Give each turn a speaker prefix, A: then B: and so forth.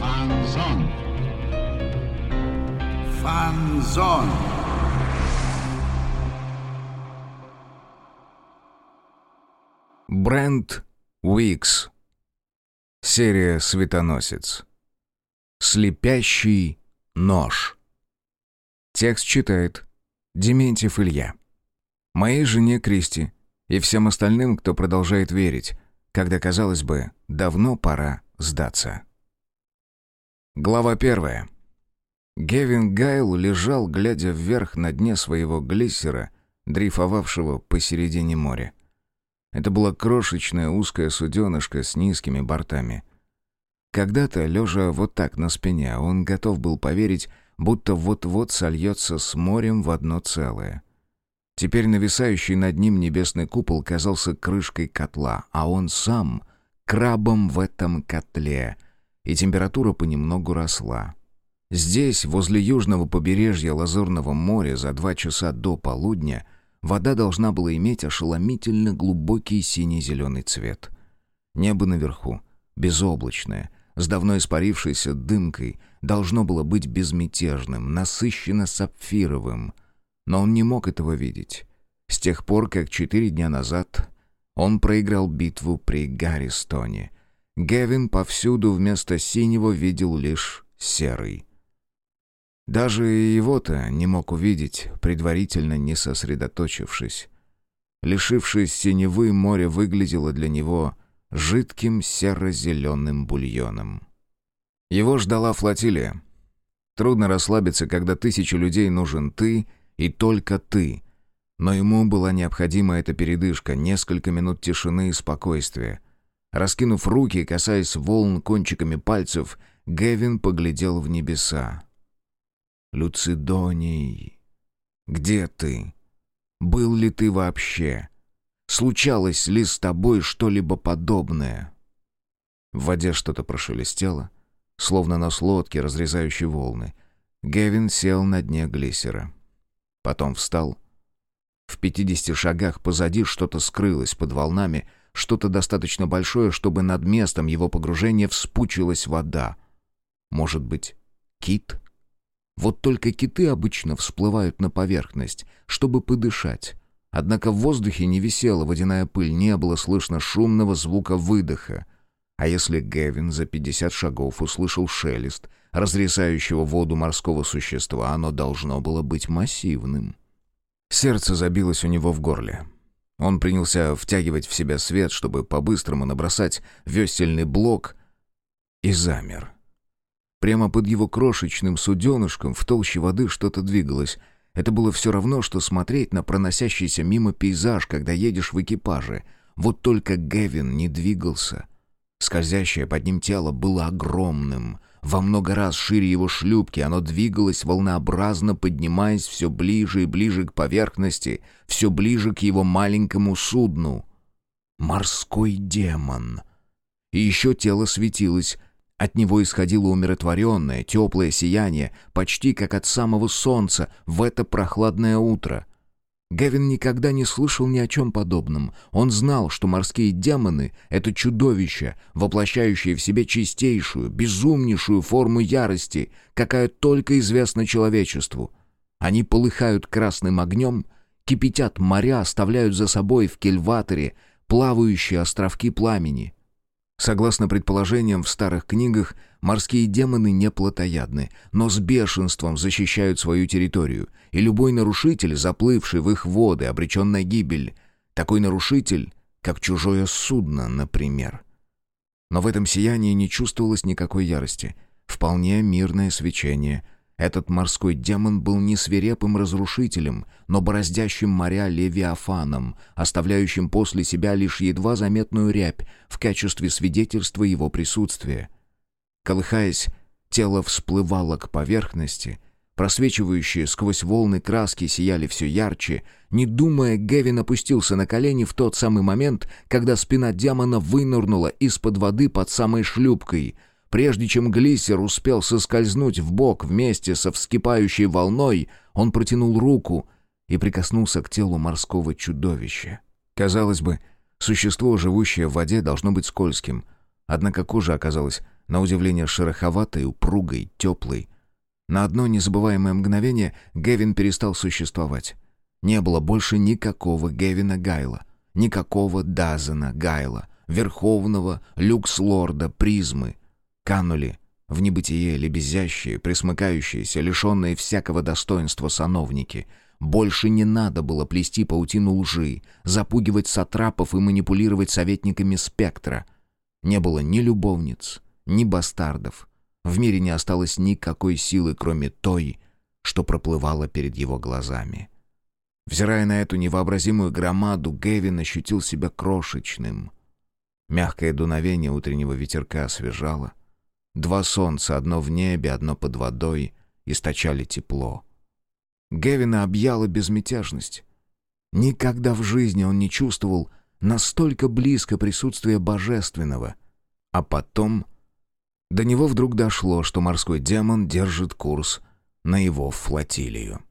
A: Фанзон. Фанзон.
B: Брент Уикс. Серия «Светоносец». Слепящий нож. Текст читает Дементьев Илья. Моей жене Кристи и всем остальным, кто продолжает верить, когда, казалось бы, давно пора сдаться. Глава первая. Гевин Гайл лежал, глядя вверх на дне своего глиссера, дрейфовавшего посередине моря. Это была крошечная узкая суденышка с низкими бортами. Когда-то, лежа вот так на спине, он готов был поверить, будто вот-вот сольется с морем в одно целое. Теперь нависающий над ним небесный купол казался крышкой котла, а он сам — крабом в этом котле, и температура понемногу росла. Здесь, возле южного побережья Лазурного моря, за два часа до полудня, вода должна была иметь ошеломительно глубокий синий-зеленый цвет. Небо наверху, безоблачное, с давно испарившейся дымкой, должно было быть безмятежным, насыщенно сапфировым. Но он не мог этого видеть. С тех пор, как четыре дня назад он проиграл битву при Гарристоне, Гевин повсюду вместо синего видел лишь серый. Даже его-то не мог увидеть, предварительно не сосредоточившись. Лишившись синевы, море выглядело для него жидким серо-зеленым бульоном. Его ждала флотилия. Трудно расслабиться, когда тысячи людей нужен ты и только ты. Но ему была необходима эта передышка, несколько минут тишины и спокойствия. Раскинув руки, касаясь волн кончиками пальцев, Гевин поглядел в небеса. Люцидоний, где ты? Был ли ты вообще? Случалось ли с тобой что-либо подобное?» В воде что-то прошелестело, словно нос лодки, разрезающей волны. Гевин сел на дне глиссера. Потом встал. В пятидесяти шагах позади что-то скрылось под волнами, что-то достаточно большое, чтобы над местом его погружения вспучилась вода. Может быть, кит? Вот только киты обычно всплывают на поверхность, чтобы подышать. Однако в воздухе не висела водяная пыль, не было слышно шумного звука выдоха. А если Гевин за пятьдесят шагов услышал шелест, разрезающего воду морского существа, оно должно было быть массивным. Сердце забилось у него в горле. Он принялся втягивать в себя свет, чтобы по-быстрому набросать весельный блок, и замер. Прямо под его крошечным суденышком в толще воды что-то двигалось. Это было все равно, что смотреть на проносящийся мимо пейзаж, когда едешь в экипаже. Вот только Гевин не двигался. Скользящее под ним тело было огромным. Во много раз шире его шлюпки оно двигалось волнообразно, поднимаясь все ближе и ближе к поверхности, все ближе к его маленькому судну. Морской демон. И еще тело светилось, от него исходило умиротворенное, теплое сияние, почти как от самого солнца в это прохладное утро. Гевин никогда не слышал ни о чем подобном. Он знал, что морские демоны — это чудовища, воплощающие в себе чистейшую, безумнейшую форму ярости, какая только известна человечеству. Они полыхают красным огнем, кипятят моря, оставляют за собой в кельваторе плавающие островки пламени — Согласно предположениям в старых книгах, морские демоны не плотоядны, но с бешенством защищают свою территорию, и любой нарушитель, заплывший в их воды, обречен на гибель. Такой нарушитель, как чужое судно, например. Но в этом сиянии не чувствовалось никакой ярости. Вполне мирное свечение — этот морской демон был не свирепым разрушителем, но бороздящим моря левиафаном, оставляющим после себя лишь едва заметную рябь в качестве свидетельства его присутствия. Колыхаясь, тело всплывало к поверхности, просвечивающие сквозь волны краски сияли все ярче. Не думая, Гевин опустился на колени в тот самый момент, когда спина демона вынырнула из-под воды под самой шлюпкой — Прежде чем глиссер успел соскользнуть в бок вместе со вскипающей волной, он протянул руку и прикоснулся к телу морского чудовища. Казалось бы, Существо, живущее в воде, должно быть скользким. Однако кожа оказалась, на удивление, шероховатой, упругой, теплой. На одно незабываемое мгновение Гевин перестал существовать. Не было больше никакого Гевина Гайла, никакого Дазена Гайла, Верховного, Люкс-Лорда, Призмы. Канули в небытие лебезящие, присмыкающиеся, лишенные всякого достоинства сановники. Больше не надо было плести паутину лжи, запугивать сатрапов и манипулировать советниками спектра. Не было ни любовниц, ни бастардов. В мире не осталось никакой силы, кроме той, что проплывала перед его глазами. Взирая на эту невообразимую громаду, Гевин ощутил себя крошечным. Мягкое дуновение утреннего ветерка освежало. Два солнца, одно в небе, одно под водой, источали тепло. Гевина объяла безмятежность. Никогда в жизни он не чувствовал настолько близко присутствие божественного. А потом до него вдруг дошло, что морской демон держит курс на его флотилию.